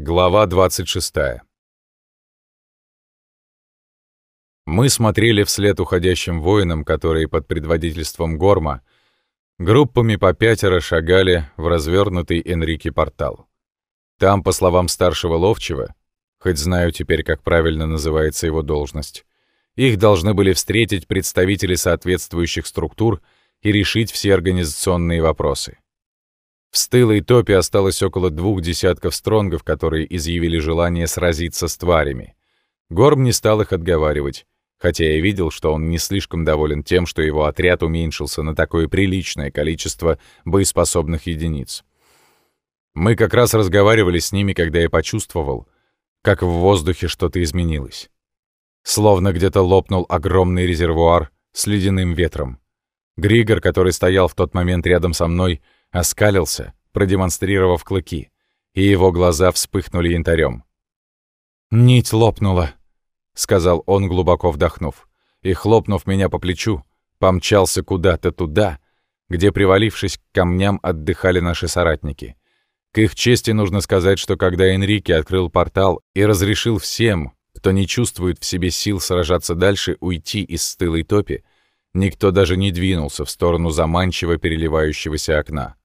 Глава 26. Мы смотрели вслед уходящим воинам, которые под предводительством Горма группами по пятеро шагали в развернутый Энрике портал. Там, по словам старшего ловчего, хоть знаю теперь, как правильно называется его должность, их должны были встретить представители соответствующих структур и решить все организационные вопросы. В стылой топе осталось около двух десятков стронгов, которые изъявили желание сразиться с тварями. Горм не стал их отговаривать, хотя я видел, что он не слишком доволен тем, что его отряд уменьшился на такое приличное количество боеспособных единиц. Мы как раз разговаривали с ними, когда я почувствовал, как в воздухе что-то изменилось. Словно где-то лопнул огромный резервуар с ледяным ветром. Григор, который стоял в тот момент рядом со мной, — оскалился, продемонстрировав клыки, и его глаза вспыхнули янтарем. «Нить лопнула», — сказал он, глубоко вдохнув, и, хлопнув меня по плечу, помчался куда-то туда, где, привалившись к камням, отдыхали наши соратники. К их чести нужно сказать, что когда Энрике открыл портал и разрешил всем, кто не чувствует в себе сил сражаться дальше, уйти из стылой топи, никто даже не двинулся в сторону заманчиво переливающегося окна.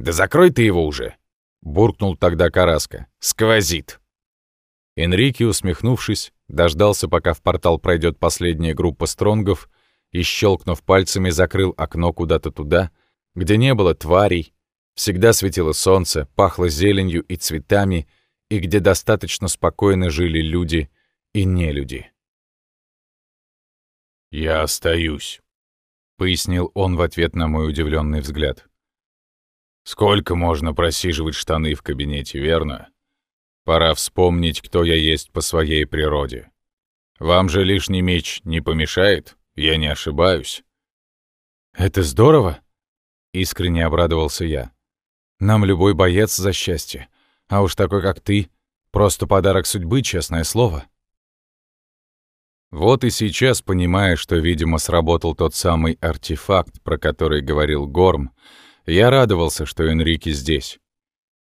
«Да закрой ты его уже!» — буркнул тогда Караска. «Сквозит!» Энрике, усмехнувшись, дождался, пока в портал пройдет последняя группа стронгов, и, щелкнув пальцами, закрыл окно куда-то туда, где не было тварей, всегда светило солнце, пахло зеленью и цветами, и где достаточно спокойно жили люди и нелюди. «Я остаюсь», — пояснил он в ответ на мой удивленный взгляд. Сколько можно просиживать штаны в кабинете, верно? Пора вспомнить, кто я есть по своей природе. Вам же лишний меч не помешает? Я не ошибаюсь. Это здорово, искренне обрадовался я. Нам любой боец за счастье, а уж такой, как ты, просто подарок судьбы, честное слово. Вот и сейчас, понимая, что, видимо, сработал тот самый артефакт, про который говорил Горм, я радовался, что Энрике здесь.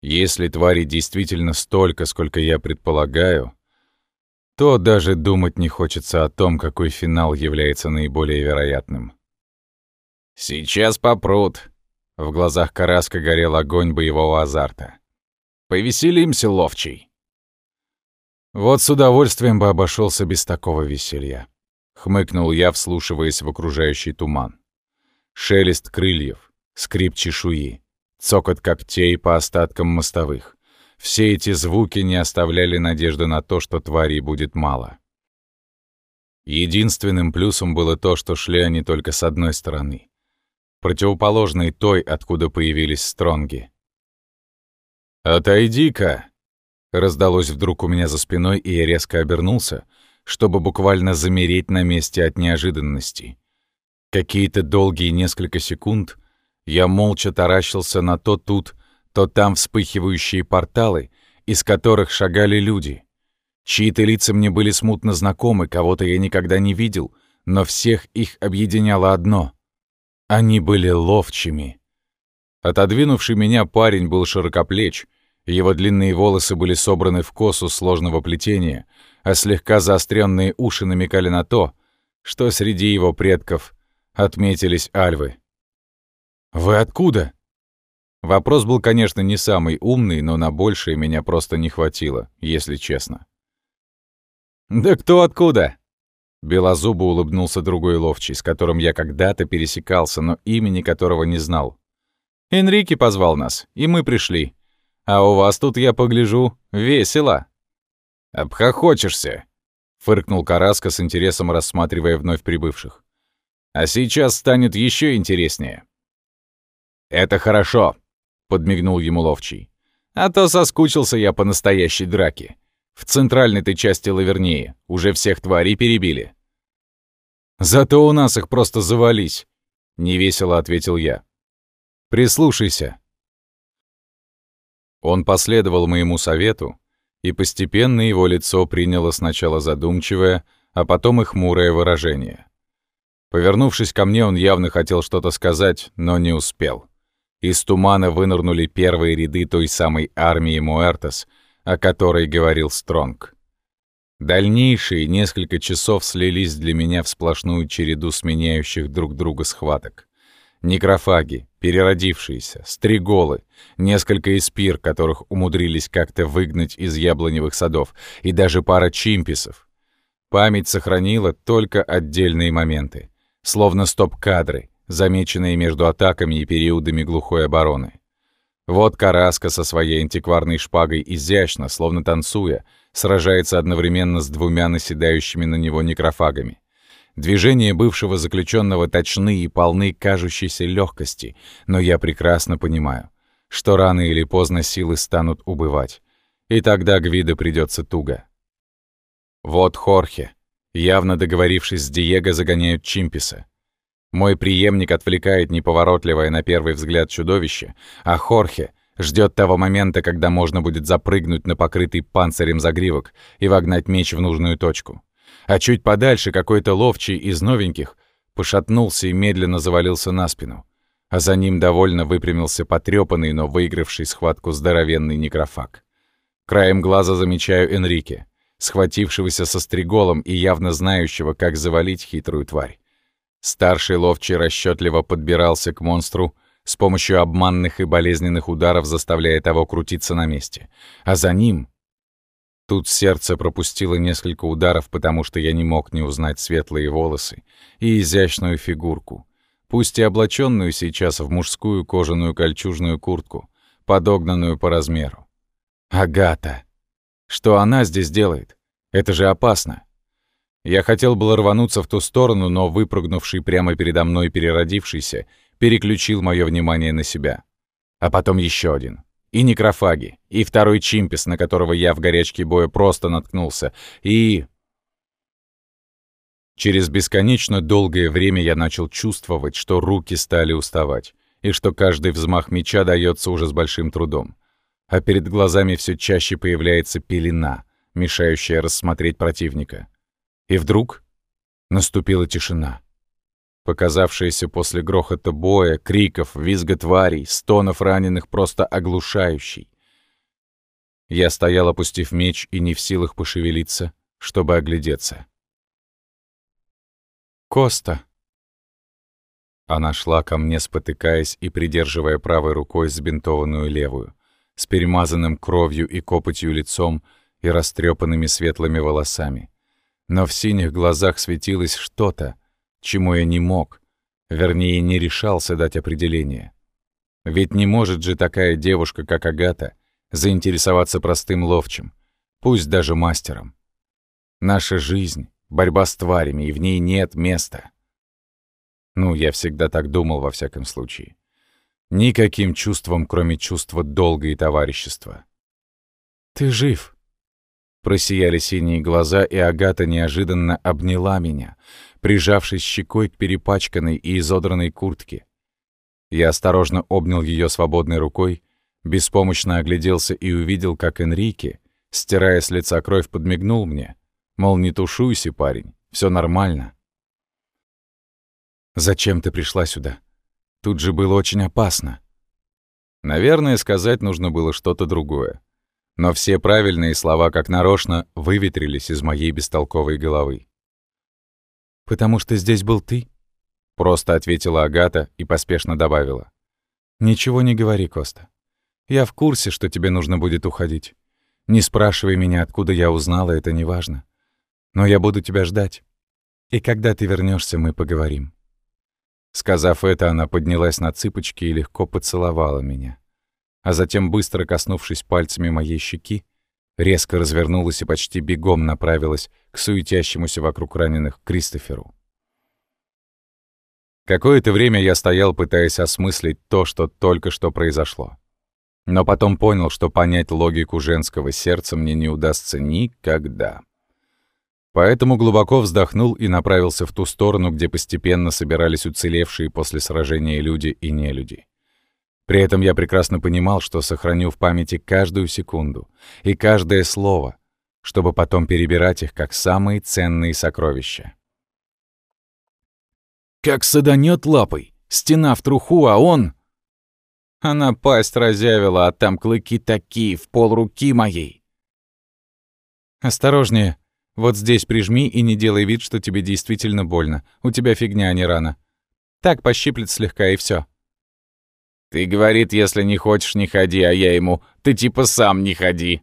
Если твари действительно столько, сколько я предполагаю, то даже думать не хочется о том, какой финал является наиболее вероятным. «Сейчас попрут», — в глазах Караска горел огонь боевого азарта. «Повеселимся, ловчий». Вот с удовольствием бы обошелся без такого веселья. Хмыкнул я, вслушиваясь в окружающий туман. Шелест крыльев, скрип чешуи, цокот когтей по остаткам мостовых. Все эти звуки не оставляли надежды на то, что тварей будет мало. Единственным плюсом было то, что шли они только с одной стороны, противоположной той, откуда появились стронги. «Отойди-ка!» — раздалось вдруг у меня за спиной, и я резко обернулся, чтобы буквально замереть на месте от неожиданности. Какие-то долгие несколько секунд — я молча таращился на то тут, то там вспыхивающие порталы, из которых шагали люди. Чьи-то лица мне были смутно знакомы, кого-то я никогда не видел, но всех их объединяло одно. Они были ловчими. Отодвинувший меня парень был широкоплеч, его длинные волосы были собраны в косу сложного плетения, а слегка заостренные уши намекали на то, что среди его предков отметились альвы. «Вы откуда?» Вопрос был, конечно, не самый умный, но на большее меня просто не хватило, если честно. «Да кто откуда?» Белозубо улыбнулся другой ловчий, с которым я когда-то пересекался, но имени которого не знал. «Энрике позвал нас, и мы пришли. А у вас тут, я погляжу, весело». «Обхохочешься», — фыркнул Караска с интересом рассматривая вновь прибывших. «А сейчас станет еще интереснее». «Это хорошо», — подмигнул ему ловчий. «А то соскучился я по настоящей драке. В центральной-то части Лавернеи уже всех тварей перебили». «Зато у нас их просто завались», — невесело ответил я. «Прислушайся». Он последовал моему совету, и постепенно его лицо приняло сначала задумчивое, а потом и хмурое выражение. Повернувшись ко мне, он явно хотел что-то сказать, но не успел. Из тумана вынырнули первые ряды той самой армии Муэртос, о которой говорил Стронг. Дальнейшие несколько часов слились для меня в сплошную череду сменяющих друг друга схваток. Некрофаги, переродившиеся, стриголы, несколько испир, которых умудрились как-то выгнать из яблоневых садов, и даже пара чимписов. Память сохранила только отдельные моменты, словно стоп-кадры, замеченные между атаками и периодами глухой обороны. Вот Караска со своей антикварной шпагой изящно, словно танцуя, сражается одновременно с двумя наседающими на него некрофагами. Движения бывшего заключенного точны и полны кажущейся легкости, но я прекрасно понимаю, что рано или поздно силы станут убывать, и тогда Гвида придется туго. Вот Хорхе, явно договорившись с Диего, загоняют Чимписа. Мой преемник отвлекает неповоротливое на первый взгляд чудовище, а Хорхе ждет того момента, когда можно будет запрыгнуть на покрытый панцирем загривок и вогнать меч в нужную точку. А чуть подальше какой-то ловчий из новеньких пошатнулся и медленно завалился на спину, а за ним довольно выпрямился потрепанный, но выигравший схватку здоровенный некрофаг. Краем глаза замечаю Энрике, схватившегося со стриголом и явно знающего, как завалить хитрую тварь. Старший ловчий расчетливо подбирался к монстру, с помощью обманных и болезненных ударов заставляя того крутиться на месте. А за ним... Тут сердце пропустило несколько ударов, потому что я не мог не узнать светлые волосы и изящную фигурку, пусть и облаченную сейчас в мужскую кожаную кольчужную куртку, подогнанную по размеру. Агата! Что она здесь делает? Это же опасно. Я хотел было рвануться в ту сторону, но выпрыгнувший прямо передо мной переродившийся переключил мое внимание на себя. А потом еще один. И некрофаги, и второй чимпис, на которого я в горячке боя просто наткнулся, и... Через бесконечно долгое время я начал чувствовать, что руки стали уставать, и что каждый взмах меча дается уже с большим трудом. А перед глазами все чаще появляется пелена, мешающая рассмотреть противника. И вдруг наступила тишина. Показавшаяся после грохота боя, криков, визга тварей, стонов раненых просто оглушающий. Я стоял, опустив меч, и не в силах пошевелиться, чтобы оглядеться. «Коста!» Она шла ко мне, спотыкаясь и придерживая правой рукой сбинтованную левую, с перемазанным кровью и копотью лицом и растрепанными светлыми волосами. Но в синих глазах светилось что-то, чему я не мог, вернее, не решался дать определение. Ведь не может же такая девушка, как Агата, заинтересоваться простым ловчим, пусть даже мастером. Наша жизнь — борьба с тварями, и в ней нет места. Ну, я всегда так думал во всяком случае. Никаким чувством, кроме чувства долга и товарищества. «Ты жив!» Просияли синие глаза, и Агата неожиданно обняла меня, прижавшись щекой к перепачканной и изодранной куртке. Я осторожно обнял ее свободной рукой, беспомощно огляделся и увидел, как Энрике, стирая с лица кровь, подмигнул мне. Мол, не тушуйся, парень, все нормально. «Зачем ты пришла сюда? Тут же было очень опасно». Наверное, сказать нужно было что-то другое но все правильные слова, как нарочно, выветрились из моей бестолковой головы. «Потому что здесь был ты?» — просто ответила Агата и поспешно добавила. «Ничего не говори, Коста. Я в курсе, что тебе нужно будет уходить. Не спрашивай меня, откуда я узнала, это не важно. Но я буду тебя ждать. И когда ты вернешься, мы поговорим». Сказав это, она поднялась на цыпочки и легко поцеловала меня а затем, быстро коснувшись пальцами моей щеки, резко развернулась и почти бегом направилась к суетящемуся вокруг раненых Кристоферу. Какое-то время я стоял, пытаясь осмыслить то, что только что произошло. Но потом понял, что понять логику женского сердца мне не удастся никогда. Поэтому глубоко вздохнул и направился в ту сторону, где постепенно собирались уцелевшие после сражения люди и нелюди. При этом я прекрасно понимал, что сохраню в памяти каждую секунду и каждое слово, чтобы потом перебирать их как самые ценные сокровища. Как саданет лапой, стена в труху, а он... Она пасть разявила, а там клыки такие, в пол руки моей. «Осторожнее. Вот здесь прижми и не делай вид, что тебе действительно больно. У тебя фигня, а не рана. Так пощиплет слегка и все. «Ты, говорит, если не хочешь, не ходи, а я ему, ты типа сам не ходи».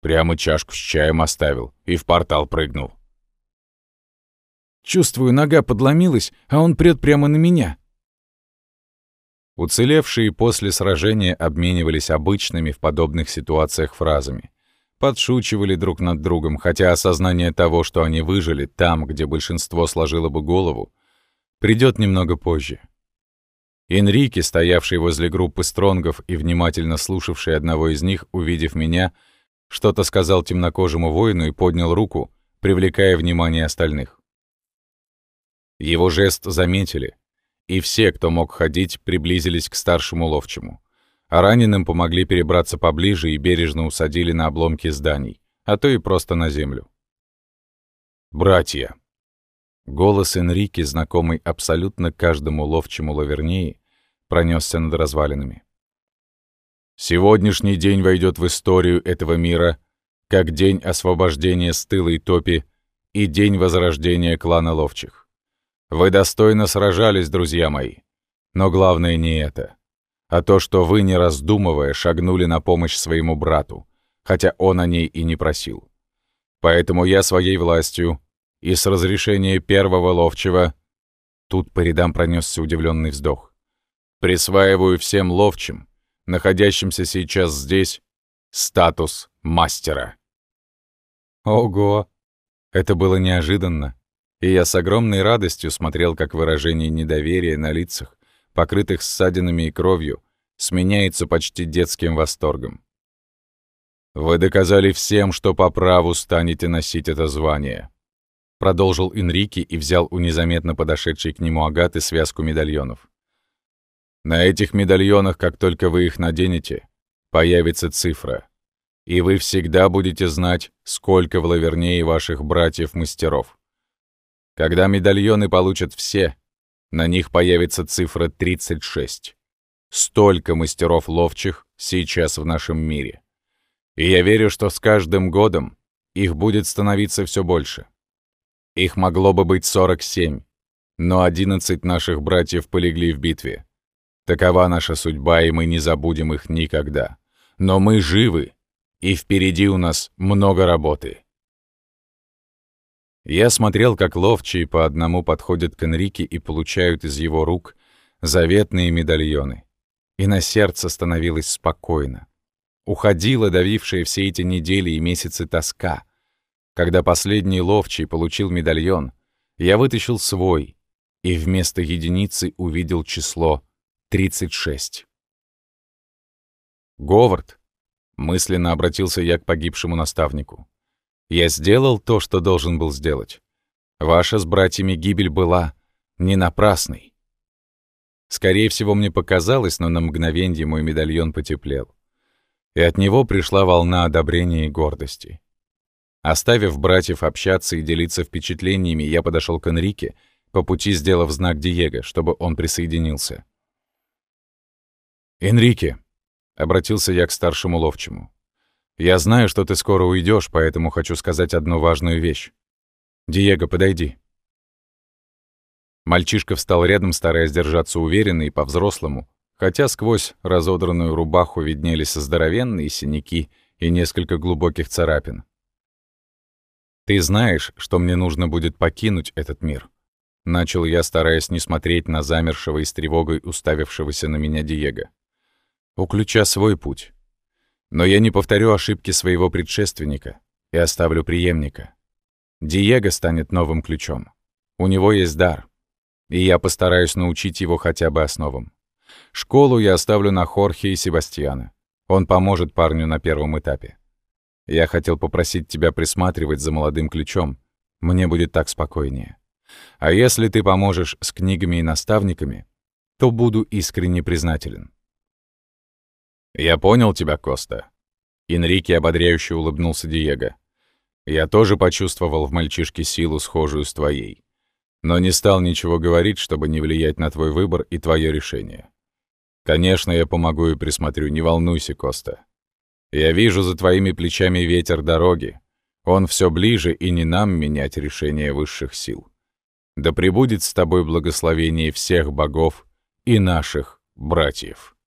Прямо чашку с чаем оставил и в портал прыгнул. Чувствую, нога подломилась, а он прет прямо на меня. Уцелевшие после сражения обменивались обычными в подобных ситуациях фразами подшучивали друг над другом, хотя осознание того, что они выжили там, где большинство сложило бы голову, придет немного позже. Энрике, стоявший возле группы стронгов и внимательно слушавший одного из них, увидев меня, что-то сказал темнокожему воину и поднял руку, привлекая внимание остальных. Его жест заметили, и все, кто мог ходить, приблизились к старшему ловчему а раненым помогли перебраться поближе и бережно усадили на обломки зданий, а то и просто на землю. «Братья!» Голос Энрики, знакомый абсолютно каждому ловчему лавернеи, пронесся над развалинами. «Сегодняшний день войдет в историю этого мира как день освобождения стылой топи и день возрождения клана ловчих. Вы достойно сражались, друзья мои, но главное не это а то, что вы, не раздумывая, шагнули на помощь своему брату, хотя он о ней и не просил. Поэтому я своей властью и с разрешения первого ловчего Тут по рядам пронесся удивленный вздох. Присваиваю всем ловчим, находящимся сейчас здесь, статус мастера. Ого! Это было неожиданно, и я с огромной радостью смотрел, как выражение недоверия на лицах покрытых ссадинами и кровью, сменяется почти детским восторгом. «Вы доказали всем, что по праву станете носить это звание», продолжил Энрике и взял у незаметно подошедшей к нему Агаты связку медальонов. «На этих медальонах, как только вы их наденете, появится цифра, и вы всегда будете знать, сколько в лавернее ваших братьев-мастеров. Когда медальоны получат все, на них появится цифра 36. Столько мастеров ловчих сейчас в нашем мире. И я верю, что с каждым годом их будет становиться все больше. Их могло бы быть 47, но 11 наших братьев полегли в битве. Такова наша судьба, и мы не забудем их никогда. Но мы живы, и впереди у нас много работы. Я смотрел, как ловчие по одному подходят к Энрике и получают из его рук заветные медальоны. И на сердце становилось спокойно. Уходила давившая все эти недели и месяцы тоска. Когда последний ловчий получил медальон, я вытащил свой и вместо единицы увидел число 36. «Говард!» — мысленно обратился я к погибшему наставнику. Я сделал то, что должен был сделать. Ваша с братьями гибель была не напрасной. Скорее всего, мне показалось, но на мгновенье мой медальон потеплел. И от него пришла волна одобрения и гордости. Оставив братьев общаться и делиться впечатлениями, я подошел к Энрике, по пути сделав знак Диего, чтобы он присоединился. «Энрике», — обратился я к старшему ловчему, я знаю, что ты скоро уйдешь, поэтому хочу сказать одну важную вещь. Диего, подойди. Мальчишка встал рядом, стараясь держаться уверенно и по-взрослому, хотя сквозь разодранную рубаху виднелись здоровенные синяки и несколько глубоких царапин. «Ты знаешь, что мне нужно будет покинуть этот мир», — начал я, стараясь не смотреть на замершего и с тревогой уставившегося на меня Диего. «У ключа свой путь. Но я не повторю ошибки своего предшественника и оставлю преемника. Диего станет новым ключом. У него есть дар, и я постараюсь научить его хотя бы основам. Школу я оставлю на Хорхе и Себастьяна. Он поможет парню на первом этапе. Я хотел попросить тебя присматривать за молодым ключом. Мне будет так спокойнее. А если ты поможешь с книгами и наставниками, то буду искренне признателен. «Я понял тебя, Коста». Энрике ободряюще улыбнулся Диего. «Я тоже почувствовал в мальчишке силу, схожую с твоей. Но не стал ничего говорить, чтобы не влиять на твой выбор и твое решение. Конечно, я помогу и присмотрю, не волнуйся, Коста. Я вижу за твоими плечами ветер дороги. Он все ближе, и не нам менять решение высших сил. Да пребудет с тобой благословение всех богов и наших братьев.